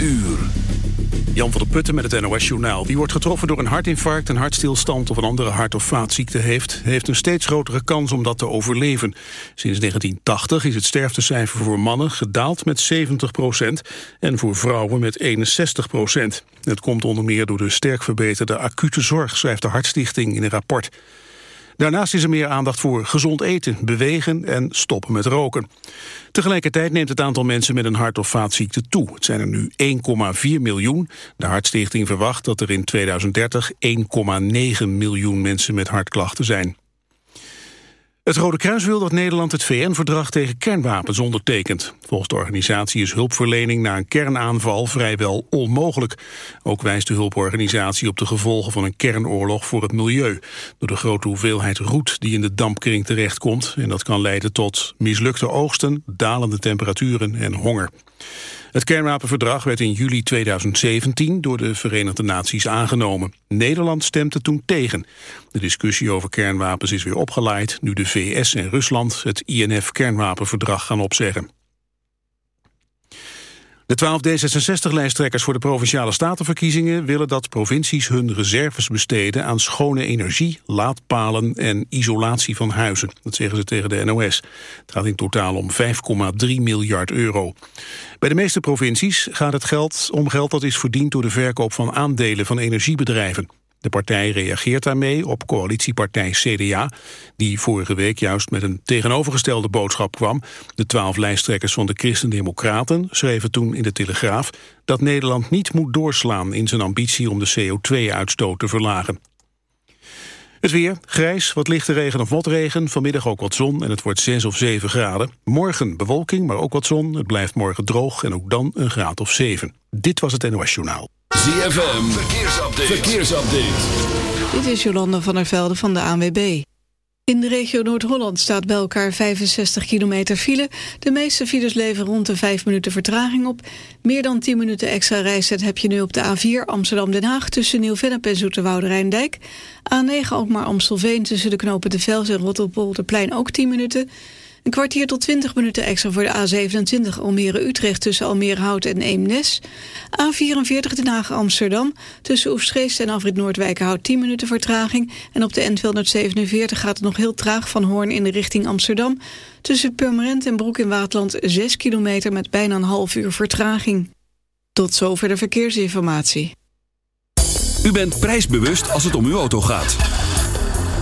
uur. Jan van der Putten met het NOS-journaal. Wie wordt getroffen door een hartinfarct, een hartstilstand... of een andere hart- of vaatziekte heeft... heeft een steeds grotere kans om dat te overleven. Sinds 1980 is het sterftecijfer voor mannen gedaald met 70 procent... en voor vrouwen met 61 procent. Het komt onder meer door de sterk verbeterde acute zorg... schrijft de Hartstichting in een rapport. Daarnaast is er meer aandacht voor gezond eten, bewegen en stoppen met roken. Tegelijkertijd neemt het aantal mensen met een hart- of vaatziekte toe. Het zijn er nu 1,4 miljoen. De Hartstichting verwacht dat er in 2030 1,9 miljoen mensen met hartklachten zijn. Het Rode Kruis wil dat Nederland het VN-verdrag tegen kernwapens ondertekent. Volgens de organisatie is hulpverlening na een kernaanval vrijwel onmogelijk. Ook wijst de hulporganisatie op de gevolgen van een kernoorlog voor het milieu. Door de grote hoeveelheid roet die in de dampkring terechtkomt. En dat kan leiden tot mislukte oogsten, dalende temperaturen en honger. Het kernwapenverdrag werd in juli 2017 door de Verenigde Naties aangenomen. Nederland stemde toen tegen. De discussie over kernwapens is weer opgeleid nu de VS en Rusland het INF-kernwapenverdrag gaan opzeggen. De twaalf D66-lijsttrekkers voor de Provinciale Statenverkiezingen willen dat provincies hun reserves besteden aan schone energie, laadpalen en isolatie van huizen. Dat zeggen ze tegen de NOS. Het gaat in totaal om 5,3 miljard euro. Bij de meeste provincies gaat het geld om geld dat is verdiend door de verkoop van aandelen van energiebedrijven. De partij reageert daarmee op coalitiepartij CDA... die vorige week juist met een tegenovergestelde boodschap kwam. De twaalf lijsttrekkers van de Christen-Democraten schreven toen in de Telegraaf... dat Nederland niet moet doorslaan in zijn ambitie om de CO2-uitstoot te verlagen. Het weer, grijs, wat lichte regen of motregen, vanmiddag ook wat zon en het wordt 6 of 7 graden. Morgen bewolking, maar ook wat zon, het blijft morgen droog en ook dan een graad of 7. Dit was het NOS Journaal. ZFM, verkeersupdate. verkeersupdate. Dit is Jolanda van der Velde van de ANWB. In de regio Noord-Holland staat bij elkaar 65 kilometer file. De meeste files leveren rond de 5 minuten vertraging op. Meer dan 10 minuten extra reistijd heb je nu op de A4 Amsterdam-Den Haag... tussen Nieuw-Vennep en Zoeterwoude-Rijndijk. A9 Alkmaar-Amstelveen tussen de knopen De Vels en Rotterpolderplein ook 10 minuten... Een kwartier tot 20 minuten extra voor de A27 Almere-Utrecht tussen Almere-Hout en Eemnes. A44 Den Haag-Amsterdam tussen Oefsgeest en Afrit Noordwijkerhout 10 minuten vertraging. En op de N247 gaat het nog heel traag van Hoorn in de richting Amsterdam. Tussen Purmerend en Broek in Waadland 6 kilometer met bijna een half uur vertraging. Tot zover de verkeersinformatie. U bent prijsbewust als het om uw auto gaat.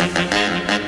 Música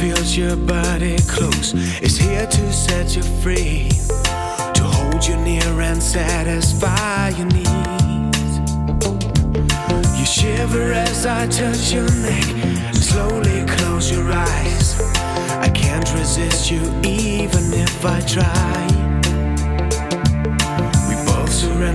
Feels your body close. Is here to set you free, to hold you near and satisfy your needs. You shiver as I touch your neck. Slowly close your eyes. I can't resist you even if I try.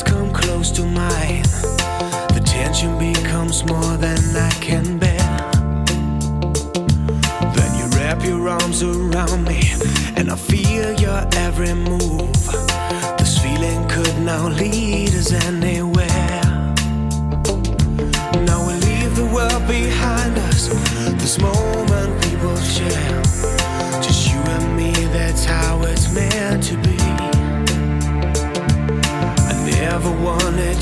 lips come close to mine. The tension becomes more than I can bear. Then you wrap your arms around me, and I feel your every move. This feeling could now lead us anywhere.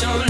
so